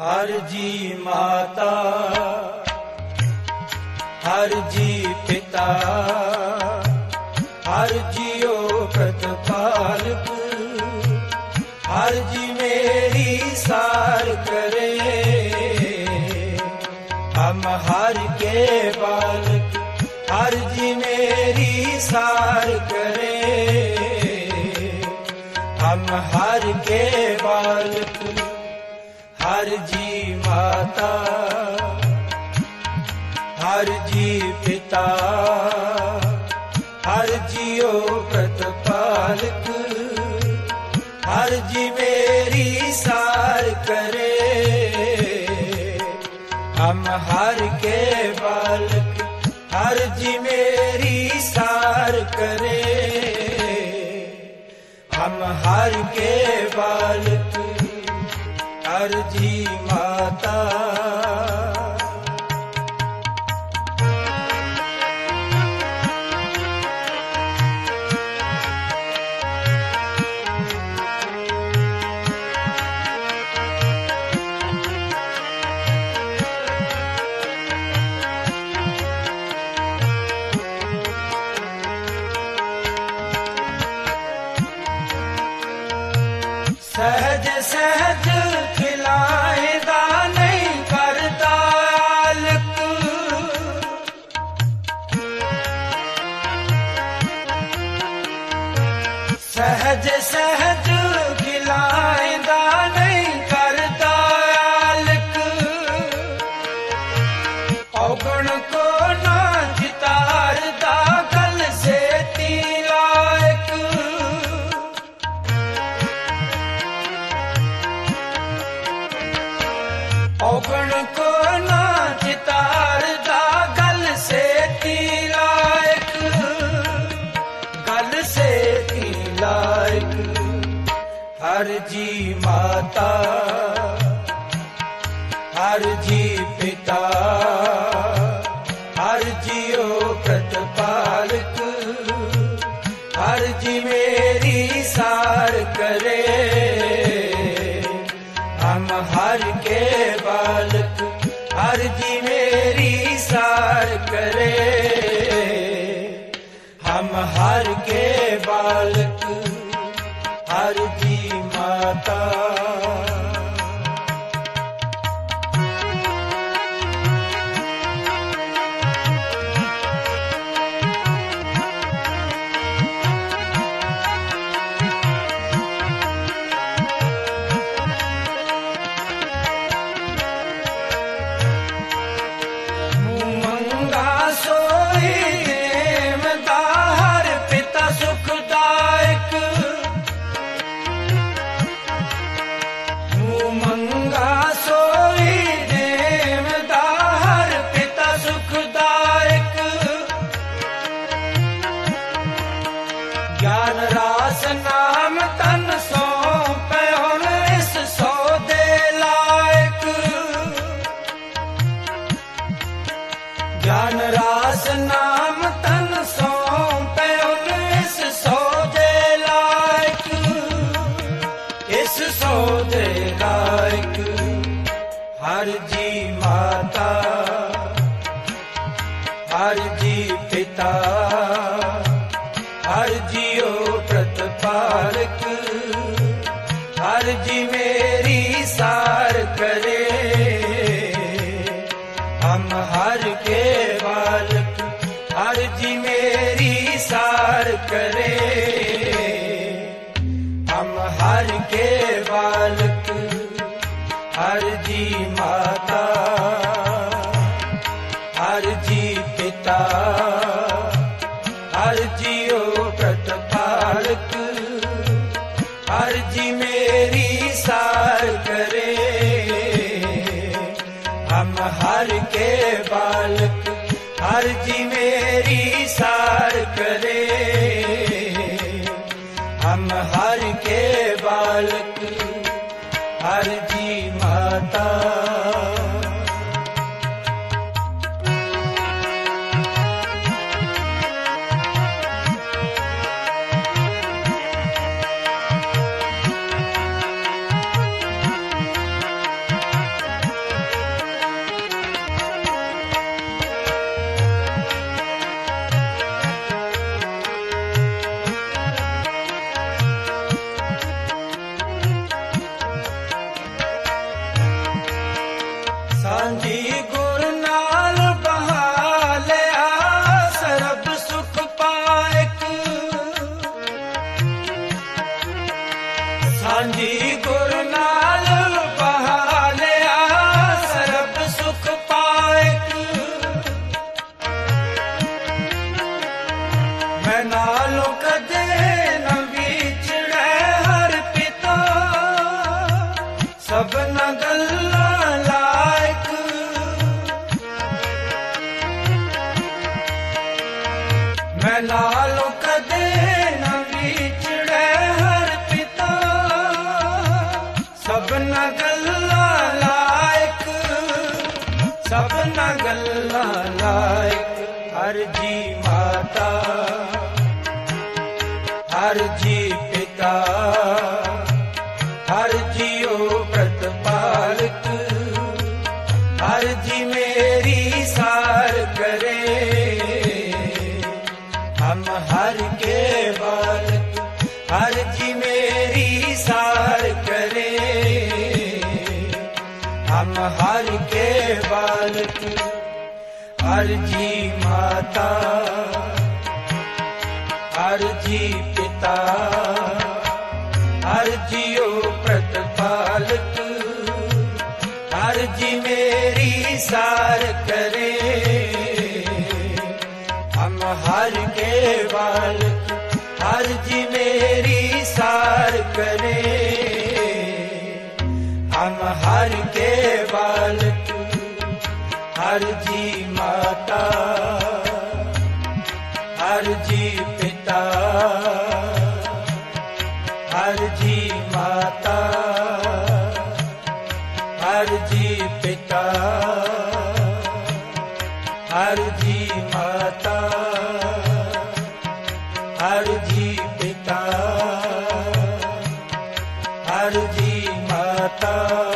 ਹਰ ਜੀ ਮਾਤਾ, ਹਰ ਜੀ ਪਿਤਾ, ਹਰ ਜੀਓ ਪ੍ਰਤਪਾਲਕ, ਹਰ ਜੀ ਮੇਰੀ ਸਾਰ ਕਰੇ। ਹਮ ਹਰ ਕੇ ਬਾਲਕ, ਹਰ ਜੀ ਮੇਰੀ ਸਾਰ ਕਰੇ। ਹਮ ਹਰ ਕੇ ਬਾਲਕ ਹਰ ਜੀ ਮਾਤਾ, ਹਰ ਜੀ ਪਿਤਾ, ਹਰ ਜੀਓ ਪ੍ਰਤਪਾਲਕ, ਹਰ ਜੀ ਮੇਰੀ ਸਾਰ ਕਰੇ। ਹਮ ਹਰ ਕੇ ਬਾਲਕ, ਹਰ ਜੀ ਮੇਰੀ ਸਾਰ ਕਰੇ। ਹਮ ਹਰ ਕੇ ਬਾਲਕ ਹਰ ਜੀ ਮਾਤਾ। ਸਹਜ ਸਹਜ सहज सहज ਗੱਲ ਸੇਤੀ ਲਾਇਕ, ਹਰ ਜੀ ਮਾਤਾ, ਹਰ ਜੀ ਪਿਤਾ, ਹਰ ਜੀਓ ਪ੍ਰਤਪਾਲਕ, ਹਰ ਜੀ ਮੇਰੀ ਸਾਰ ਕਰੇ। ਹਮ ਹਰ ਕੇ ਬਾਲਕ, ਹਰ ਜੀ ਹਰ ਕੇ ਬਾਲਕ ਹਰ ਜੀ ਮਾਤਾ ਗਿਆਨ ਰਾਸ ਨਾਮ ਤਨ ਸੋਪੈ ਇਸ ਸੋਦੇ ਲਾਇਕ। ਇਸ ਸੋਦੇ ਲਾਇਕ ਹਰ ਜੀ ਮਾਤਾ, ਹਰ ਜੀ ਪਿਤਾ, ਹਰ ਜੀਓ ਪ੍ਰਤਪਾਲਕ, ਹਰ ਜੀ ਮੇਰੀ ਹਮ ਹਰ ਕੇ ਬਾਲਕ ਹਰ ਜੀ ਮੇਰੀ ਸਾਰ ਕਰੇ ਹਮ ਹਰ ਕੇ ਬਾਲਕ ਹਮ ਹਰ ਕੇ ਬਾਲਕ ਹਰ ਜੀ ਮੇਰੀ ਸਾਰ ਕਰੇ ਹਮ ਹਰ ਕੇ ਬਾਲਕ ਹਰ ਸਾਂਝੀ ਗੁਰ ਨਾਲ ਬਹਾਲਿਆ ਸਰਬ ਸੁਖ ਪਾਇਕ। ਸਾਂਝੀ ਗੁਰ ਨਾਲ ਬਹਾਲਿਆ ਸਰਬ ਸੁਖ ਪਾਇਕ। ਮੈਂ ਨਾਲੋਂ ਕਦੇ ਨ ਵਿਛੜੈ ਹਰ ਪਿਤਾ, ਸਭਨਾ ਗੱਲਾਂ ਮੈਂ ਨਾਲੋਂ ਕਦੇ ਨਾ ਵਿਛੜੈ ਹਰ ਪਿਤਾ। ਸਭਨਾ ਗੱਲਾਂ ਲਾਇਕ, ਸਭਨਾ ਗੱਲਾਂ ਲਾਇਕ ਹਰ ਜੀ ਮਾਤਾ ਹਰ ਜੀ ਪਿਤਾ ਹਰ ਜੀ ਹਰ ਕੇ ਬਾਲਕ, ਹਰ ਜੀ ਮਾਤਾ, ਹਰ ਜੀ ਪਿਤਾ, ਹਰ ਜੀਓ ਪ੍ਰਤਪਾਲਕ, ਹਰ ਜੀ ਮੇਰੀ ਸਾਰ ਕਰੇ। ਹਮ ਹਰ ਕੇ ਬਾਲਕ, ਹਰ ਜੀ ਮੇਰੀ ਸਾਰ ਕਰੇ। ਹਮ ਹਰ ਕੇ ਬਾਲਕ ਹਰ ਜੀ ਮਾਤਾ ਹਰ ਜੀ ਪਿਤਾ ਹਰ ਜੀ ਮਾਤਾ ਹਰ ਜੀ ਪਿਤਾ ਹਰ ਜੀ ਮਾਤਾ ਹਰ ਜੀ ਪਿਤਾ ਹਰ ਜੀ ਮਾਤਾ